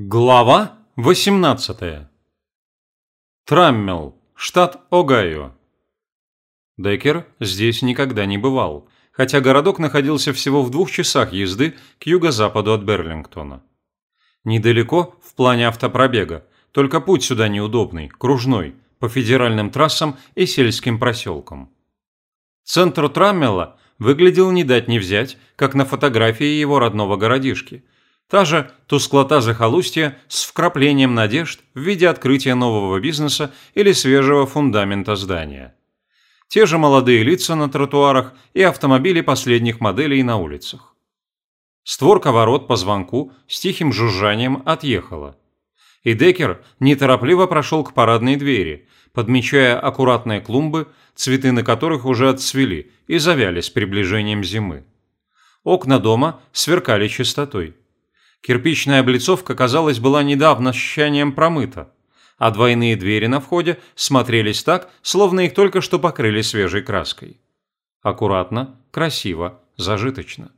Глава 18. Траммел, штат Огайо. Деккер здесь никогда не бывал, хотя городок находился всего в двух часах езды к юго-западу от Берлингтона. Недалеко в плане автопробега, только путь сюда неудобный, кружной, по федеральным трассам и сельским проселкам. Центр Траммела выглядел не дать не взять, как на фотографии его родного городишки – Та же тусклота захолустья с вкраплением надежд в виде открытия нового бизнеса или свежего фундамента здания. Те же молодые лица на тротуарах и автомобили последних моделей на улицах. Створка ворот по звонку с тихим жужжанием отъехала. И Деккер неторопливо прошел к парадной двери, подмечая аккуратные клумбы, цветы на которых уже отцвели и завяли с приближением зимы. Окна дома сверкали чистотой. Кирпичная облицовка, казалось, была недавно щанием промыта, а двойные двери на входе смотрелись так, словно их только что покрыли свежей краской. Аккуратно, красиво, зажиточно.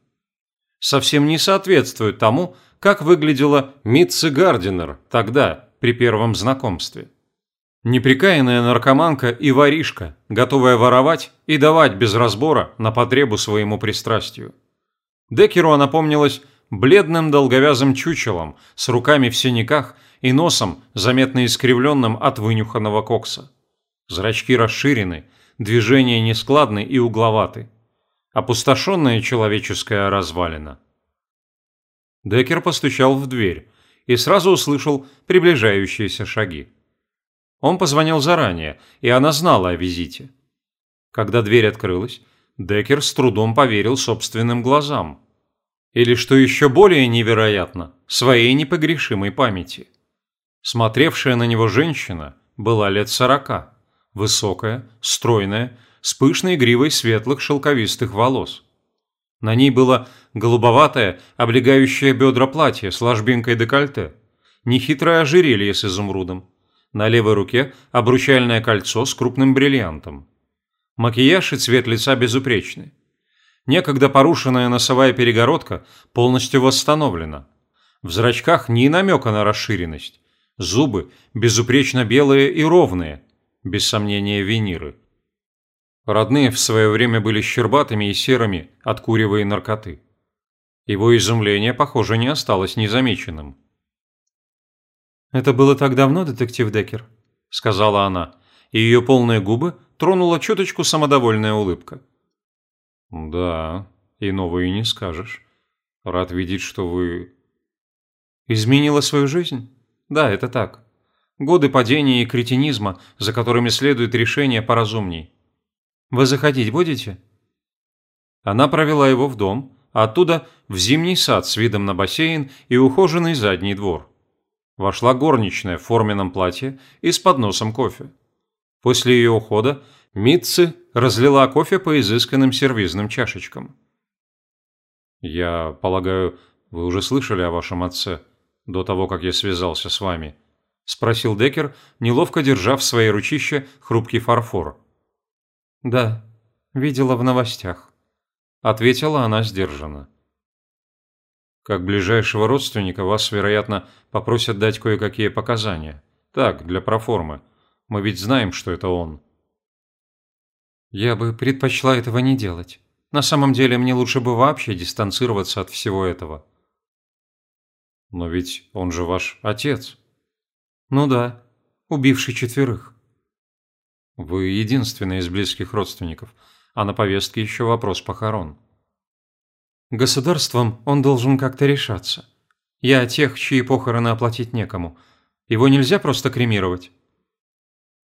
Совсем не соответствует тому, как выглядела Митце Гардинер тогда, при первом знакомстве. Неприкаянная наркоманка и воришка, готовая воровать и давать без разбора на потребу своему пристрастию. Деккеру она помнилась бледным долговязым чучелом, с руками в синяках и носом, заметно искривленным от вынюханного кокса. Зрачки расширены, движения нескладны и угловаты. Опустошенная человеческая развалина. Деккер постучал в дверь и сразу услышал приближающиеся шаги. Он позвонил заранее, и она знала о визите. Когда дверь открылась, Деккер с трудом поверил собственным глазам. Или, что еще более невероятно, своей непогрешимой памяти. Смотревшая на него женщина была лет сорока, высокая, стройная, с пышной гривой светлых шелковистых волос. На ней было голубоватое, облегающее бедра платье с ложбинкой декольте, нехитрое ожерелье с изумрудом, на левой руке обручальное кольцо с крупным бриллиантом. Макияж и цвет лица безупречны. Некогда порушенная носовая перегородка полностью восстановлена. В зрачках ни намека на расширенность. Зубы безупречно белые и ровные, без сомнения виниры. Родные в свое время были щербатыми и серыми от курева и наркоты. Его изумление, похоже, не осталось незамеченным. «Это было так давно, детектив Деккер?» – сказала она, и ее полные губы тронула чуточку самодовольная улыбка. «Да, иного и не скажешь. Рад видеть, что вы...» «Изменила свою жизнь? Да, это так. Годы падения и кретинизма, за которыми следует решение поразумней. Вы заходить будете?» Она провела его в дом, а оттуда в зимний сад с видом на бассейн и ухоженный задний двор. Вошла горничная в форменном платье и с подносом кофе. После ее ухода Митцы разлила кофе по изысканным сервизным чашечкам. «Я полагаю, вы уже слышали о вашем отце до того, как я связался с вами?» – спросил Деккер, неловко держа в своей ручище хрупкий фарфор. «Да, видела в новостях», – ответила она сдержанно. «Как ближайшего родственника вас, вероятно, попросят дать кое-какие показания. Так, для проформы. Мы ведь знаем, что это он». Я бы предпочла этого не делать. На самом деле, мне лучше бы вообще дистанцироваться от всего этого. Но ведь он же ваш отец. Ну да, убивший четверых. Вы единственный из близких родственников, а на повестке еще вопрос похорон. Государством он должен как-то решаться. Я тех, чьи похороны оплатить некому. Его нельзя просто кремировать.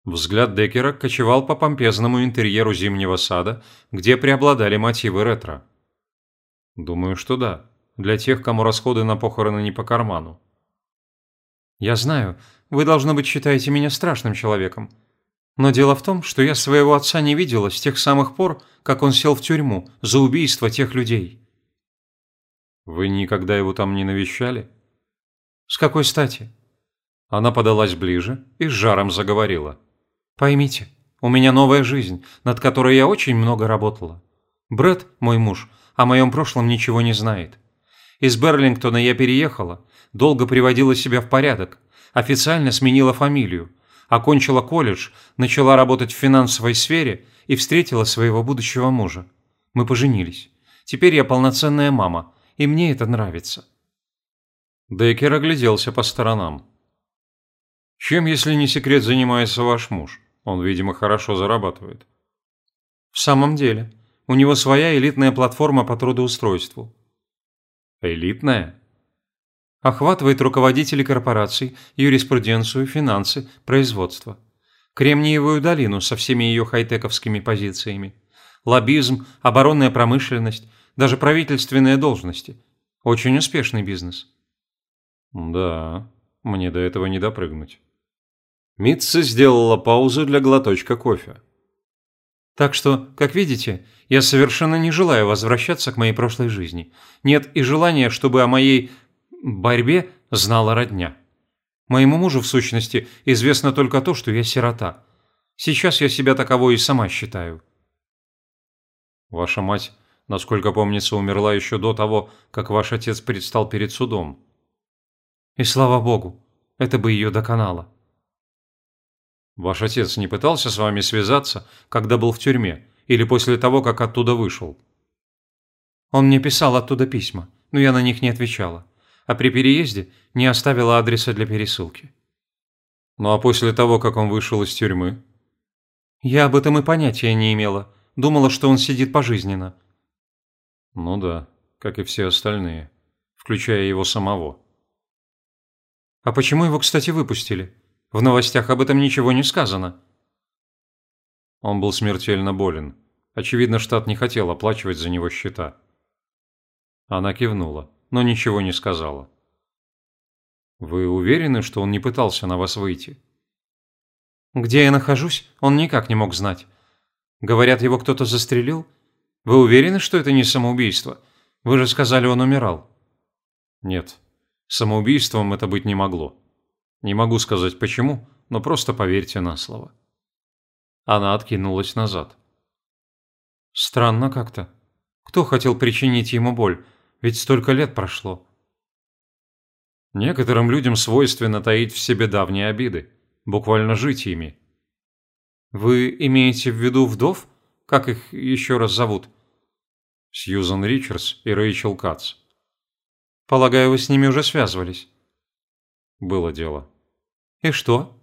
Взгляд Деккера кочевал по помпезному интерьеру зимнего сада, где преобладали мотивы ретро. Думаю, что да. Для тех, кому расходы на похороны не по карману. Я знаю, вы, должно быть, считаете меня страшным человеком. Но дело в том, что я своего отца не видела с тех самых пор, как он сел в тюрьму за убийство тех людей. Вы никогда его там не навещали? С какой стати? Она подалась ближе и с жаром заговорила. Поймите, у меня новая жизнь, над которой я очень много работала. Брэд, мой муж, о моем прошлом ничего не знает. Из Берлингтона я переехала, долго приводила себя в порядок, официально сменила фамилию, окончила колледж, начала работать в финансовой сфере и встретила своего будущего мужа. Мы поженились. Теперь я полноценная мама, и мне это нравится. Деккер огляделся по сторонам. Чем, если не секрет, занимается ваш муж? Он, видимо, хорошо зарабатывает. В самом деле, у него своя элитная платформа по трудоустройству. Элитная? Охватывает руководителей корпораций, юриспруденцию, финансы, производство. Кремниевую долину со всеми ее хай-тековскими позициями. Лоббизм, оборонная промышленность, даже правительственные должности. Очень успешный бизнес. Да, мне до этого не допрыгнуть. Митца сделала паузу для глоточка кофе. Так что, как видите, я совершенно не желаю возвращаться к моей прошлой жизни. Нет и желания, чтобы о моей борьбе знала родня. Моему мужу, в сущности, известно только то, что я сирота. Сейчас я себя таковой и сама считаю. Ваша мать, насколько помнится, умерла еще до того, как ваш отец предстал перед судом. И слава богу, это бы ее доконало. Ваш отец не пытался с вами связаться, когда был в тюрьме, или после того, как оттуда вышел? Он мне писал оттуда письма, но я на них не отвечала, а при переезде не оставила адреса для пересылки. Ну а после того, как он вышел из тюрьмы? Я об этом и понятия не имела. Думала, что он сидит пожизненно. Ну да, как и все остальные, включая его самого. А почему его, кстати, выпустили? В новостях об этом ничего не сказано. Он был смертельно болен. Очевидно, штат не хотел оплачивать за него счета. Она кивнула, но ничего не сказала. «Вы уверены, что он не пытался на вас выйти?» «Где я нахожусь, он никак не мог знать. Говорят, его кто-то застрелил? Вы уверены, что это не самоубийство? Вы же сказали, он умирал». «Нет, самоубийством это быть не могло. Не могу сказать почему, но просто поверьте на слово. Она откинулась назад. Странно как-то. Кто хотел причинить ему боль? Ведь столько лет прошло. Некоторым людям свойственно таить в себе давние обиды, буквально жить ими. Вы имеете в виду вдов? Как их еще раз зовут? Сьюзан Ричардс и Рэйчел Кац. Полагаю, вы с ними уже связывались. Было дело. И что?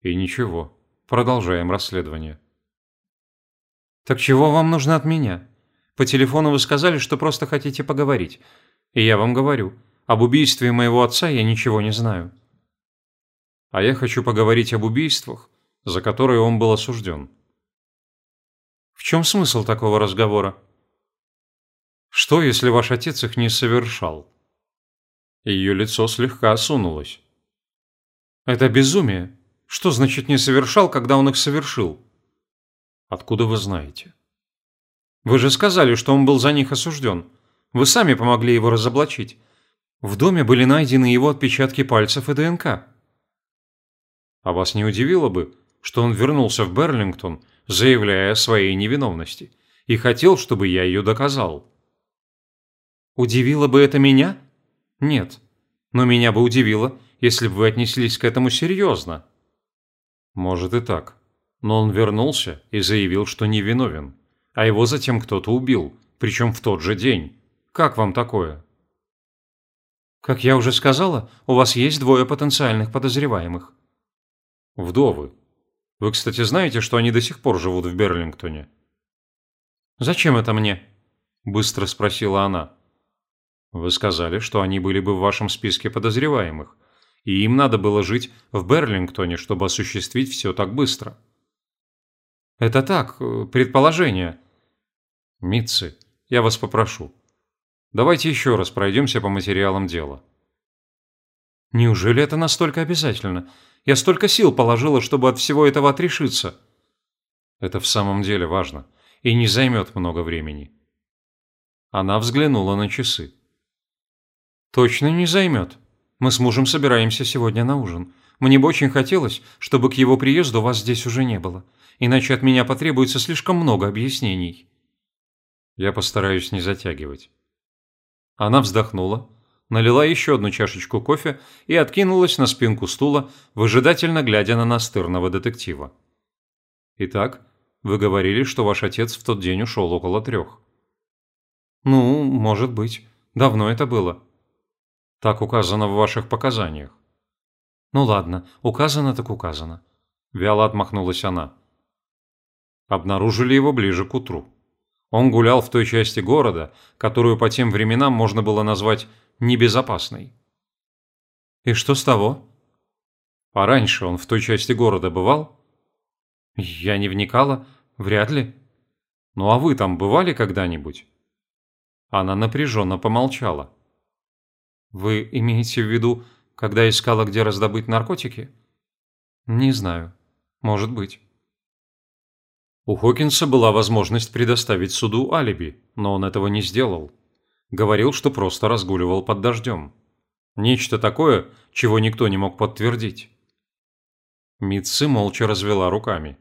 И ничего. Продолжаем расследование. Так чего вам нужно от меня? По телефону вы сказали, что просто хотите поговорить. И я вам говорю, об убийстве моего отца я ничего не знаю. А я хочу поговорить об убийствах, за которые он был осужден. В чем смысл такого разговора? Что, если ваш отец их не совершал? Ее лицо слегка осунулось. «Это безумие. Что значит не совершал, когда он их совершил?» «Откуда вы знаете?» «Вы же сказали, что он был за них осужден. Вы сами помогли его разоблачить. В доме были найдены его отпечатки пальцев и ДНК». «А вас не удивило бы, что он вернулся в Берлингтон, заявляя о своей невиновности, и хотел, чтобы я ее доказал?» «Удивило бы это меня?» Нет. Но меня бы удивило, если бы вы отнеслись к этому серьезно. Может и так. Но он вернулся и заявил, что невиновен. А его затем кто-то убил, причем в тот же день. Как вам такое? Как я уже сказала, у вас есть двое потенциальных подозреваемых. Вдовы. Вы, кстати, знаете, что они до сих пор живут в Берлингтоне? Зачем это мне? Быстро спросила она. Вы сказали, что они были бы в вашем списке подозреваемых, и им надо было жить в Берлингтоне, чтобы осуществить все так быстро. Это так, предположение. Митцы, я вас попрошу. Давайте еще раз пройдемся по материалам дела. Неужели это настолько обязательно? Я столько сил положила, чтобы от всего этого отрешиться. Это в самом деле важно и не займет много времени. Она взглянула на часы. Точно не займет. Мы с мужем собираемся сегодня на ужин. Мне бы очень хотелось, чтобы к его приезду вас здесь уже не было. Иначе от меня потребуется слишком много объяснений. Я постараюсь не затягивать. Она вздохнула, налила еще одну чашечку кофе и откинулась на спинку стула, выжидательно глядя на настырного детектива. «Итак, вы говорили, что ваш отец в тот день ушел около трех». «Ну, может быть. Давно это было». «Так указано в ваших показаниях». «Ну ладно, указано так указано». Вяло отмахнулась она. Обнаружили его ближе к утру. Он гулял в той части города, которую по тем временам можно было назвать небезопасной. И что с того? А раньше он в той части города бывал? Я не вникала, вряд ли. Ну а вы там бывали когда-нибудь? Она напряженно помолчала. Вы имеете в виду, когда искала, где раздобыть наркотики? Не знаю. Может быть. У Хокинса была возможность предоставить суду алиби, но он этого не сделал. Говорил, что просто разгуливал под дождем. Нечто такое, чего никто не мог подтвердить. Митцы молча развела руками.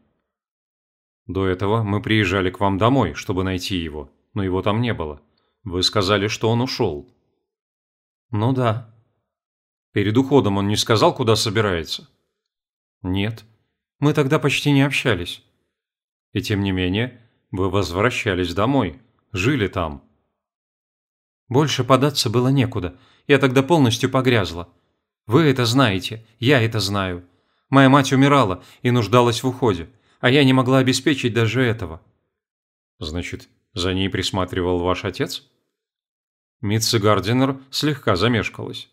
«До этого мы приезжали к вам домой, чтобы найти его, но его там не было. Вы сказали, что он ушел». «Ну да». «Перед уходом он не сказал, куда собирается?» «Нет. Мы тогда почти не общались». И тем не менее, вы возвращались домой, жили там. Больше податься было некуда. Я тогда полностью погрязла. Вы это знаете, я это знаю. Моя мать умирала и нуждалась в уходе, а я не могла обеспечить даже этого. Значит, за ней присматривал ваш отец? Митси Гардинер слегка замешкалась.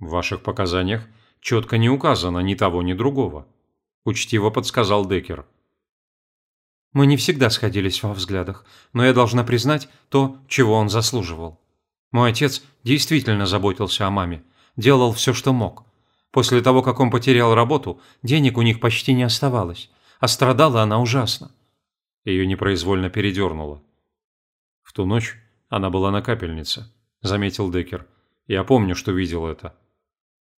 В ваших показаниях четко не указано ни того, ни другого. Учтиво подсказал Деккер. Мы не всегда сходились во взглядах, но я должна признать то, чего он заслуживал. Мой отец действительно заботился о маме, делал все, что мог. После того, как он потерял работу, денег у них почти не оставалось, а страдала она ужасно. Ее непроизвольно передернуло. В ту ночь она была на капельнице, заметил Деккер. Я помню, что видел это.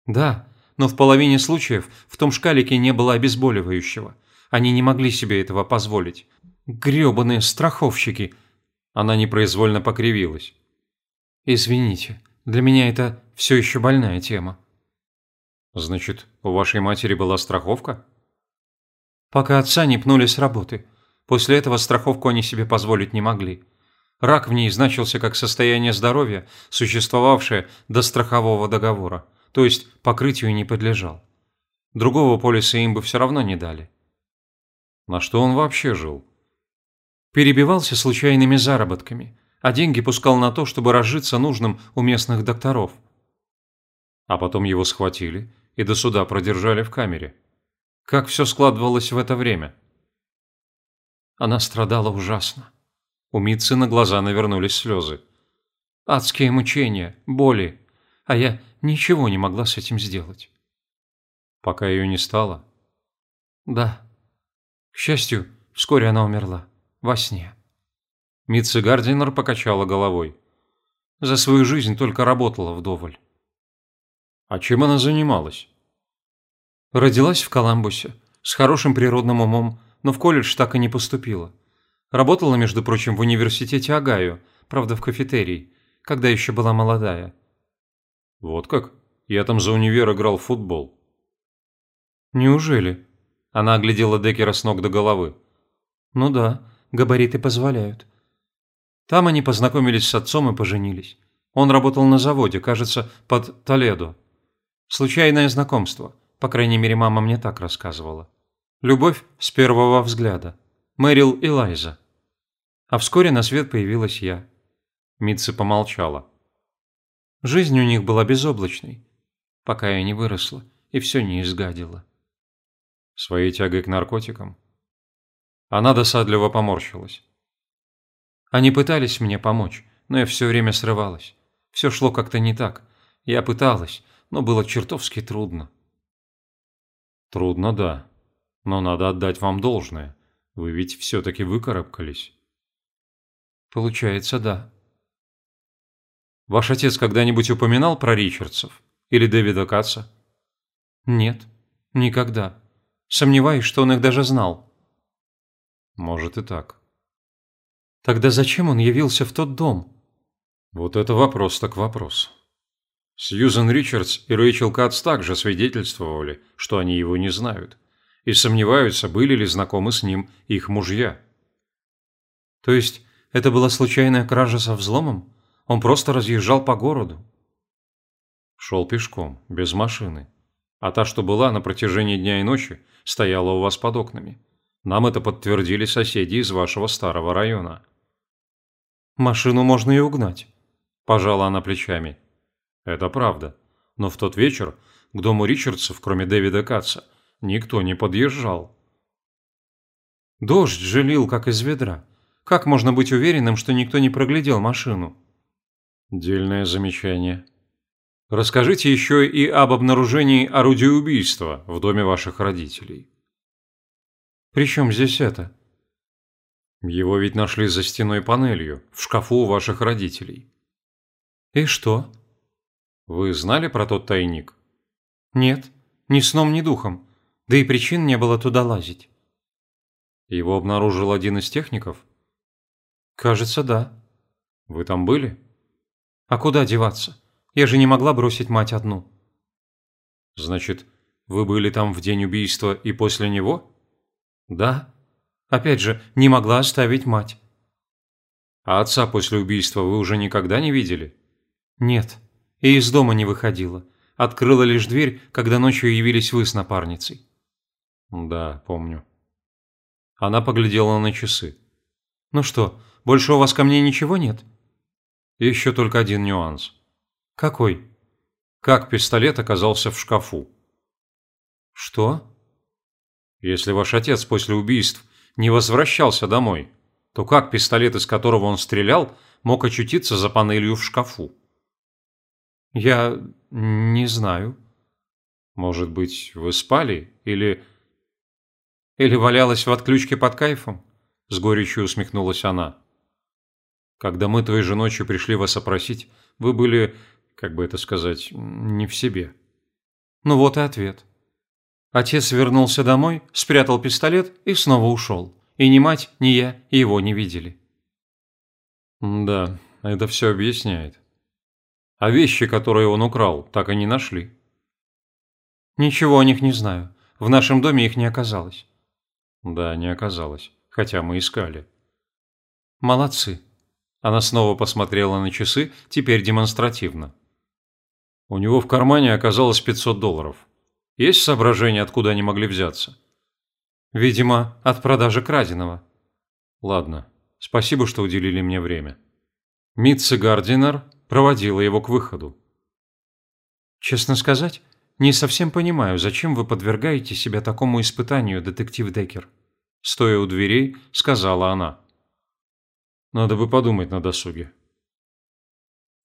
Да, но в половине случаев в том шкалике не было обезболивающего – они не могли себе этого позволить. Грёбаные страховщики!» Она непроизвольно покривилась. «Извините, для меня это все еще больная тема». «Значит, у вашей матери была страховка?» «Пока отца не пнули с работы. После этого страховку они себе позволить не могли. Рак в ней значился как состояние здоровья, существовавшее до страхового договора, то есть покрытию не подлежал. Другого полиса им бы все равно не дали. На что он вообще жил? Перебивался случайными заработками, а деньги пускал на то, чтобы разжиться нужным у местных докторов. А потом его схватили и до суда продержали в камере. Как все складывалось в это время? Она страдала ужасно. У Митцы на глаза навернулись слезы. Адские мучения, боли. А я ничего не могла с этим сделать. Пока ее не стало? Да. К счастью, вскоре она умерла. Во сне. Митца Гардинер покачала головой. За свою жизнь только работала вдоволь. А чем она занималась? Родилась в Коламбусе, с хорошим природным умом, но в колледж так и не поступила. Работала, между прочим, в университете Огайо, правда, в кафетерии, когда еще была молодая. Вот как? Я там за универ играл в футбол. Неужели? Она оглядела Деккера с ног до головы. «Ну да, габариты позволяют». Там они познакомились с отцом и поженились. Он работал на заводе, кажется, под Толедо. Случайное знакомство, по крайней мере, мама мне так рассказывала. Любовь с первого взгляда. Мэрил и Лайза. А вскоре на свет появилась я. Митца помолчала. Жизнь у них была безоблачной, пока я не выросла и все не изгадила. Своей тягой к наркотикам? Она досадливо поморщилась. Они пытались мне помочь, но я все время срывалась. Все шло как-то не так. Я пыталась, но было чертовски трудно. Трудно, да. Но надо отдать вам должное. Вы ведь все-таки выкарабкались. Получается, да. Ваш отец когда-нибудь упоминал про Ричардсов? Или Дэвида Катца? Нет, никогда. Сомневаюсь, что он их даже знал. Может и так. Тогда зачем он явился в тот дом? Вот это вопрос так вопрос. Сьюзен Ричардс и Рэйчел Катс также свидетельствовали, что они его не знают, и сомневаются, были ли знакомы с ним их мужья. То есть это была случайная кража со взломом? Он просто разъезжал по городу? Шел пешком, без машины. А та, что была на протяжении дня и ночи, стояла у вас под окнами. Нам это подтвердили соседи из вашего старого района. Машину можно и угнать. Пожала она плечами. Это правда. Но в тот вечер к дому Ричардсов, кроме Дэвида Катца, никто не подъезжал. Дождь жалил, как из ведра. Как можно быть уверенным, что никто не проглядел машину? Дельное замечание. Расскажите еще и об обнаружении орудия убийства в доме ваших родителей. При чем здесь это? Его ведь нашли за стеной панелью, в шкафу у ваших родителей. И что? Вы знали про тот тайник? Нет, ни сном, ни духом. Да и причин не было туда лазить. Его обнаружил один из техников? Кажется, да. Вы там были? А куда деваться? Я же не могла бросить мать одну. Значит, вы были там в день убийства и после него? Да. Опять же, не могла оставить мать. А отца после убийства вы уже никогда не видели? Нет. И из дома не выходила. Открыла лишь дверь, когда ночью явились вы с напарницей. Да, помню. Она поглядела на часы. Ну что, больше у вас ко мне ничего нет? Еще только один нюанс. «Какой?» «Как пистолет оказался в шкафу?» «Что?» «Если ваш отец после убийств не возвращался домой, то как пистолет, из которого он стрелял, мог очутиться за панелью в шкафу?» «Я не знаю». «Может быть, вы спали или...» «Или валялась в отключке под кайфом?» – с горечью усмехнулась она. «Когда мы той же ночью пришли вас опросить, вы были как бы это сказать, не в себе. Ну вот и ответ. Отец вернулся домой, спрятал пистолет и снова ушел. И ни мать, ни я его не видели. Да, это все объясняет. А вещи, которые он украл, так и не нашли? Ничего о них не знаю. В нашем доме их не оказалось. Да, не оказалось. Хотя мы искали. Молодцы. Она снова посмотрела на часы, теперь демонстративно. У него в кармане оказалось 500 долларов. Есть соображения, откуда они могли взяться? Видимо, от продажи краденого. Ладно, спасибо, что уделили мне время. Митца Гардинер проводила его к выходу. Честно сказать, не совсем понимаю, зачем вы подвергаете себя такому испытанию, детектив Деккер. Стоя у дверей, сказала она. Надо бы подумать на досуге.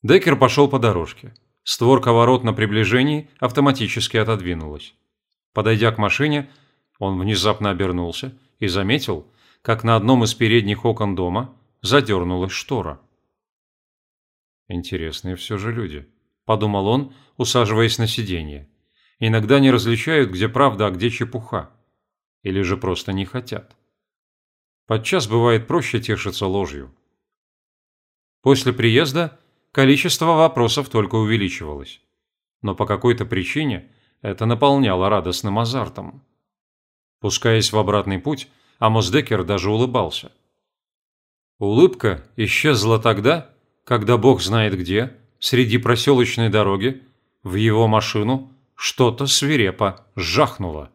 Деккер пошел по дорожке. Створка ворот на приближении автоматически отодвинулась. Подойдя к машине, он внезапно обернулся и заметил, как на одном из передних окон дома задернулась штора. «Интересные все же люди», – подумал он, усаживаясь на сиденье. «Иногда не различают, где правда, а где чепуха. Или же просто не хотят. Подчас бывает проще тешиться ложью». После приезда количество вопросов только увеличивалось. Но по какой-то причине это наполняло радостным азартом. Пускаясь в обратный путь, Амос Деккер даже улыбался. Улыбка исчезла тогда, когда бог знает где, среди проселочной дороги, в его машину что-то свирепо жахнуло.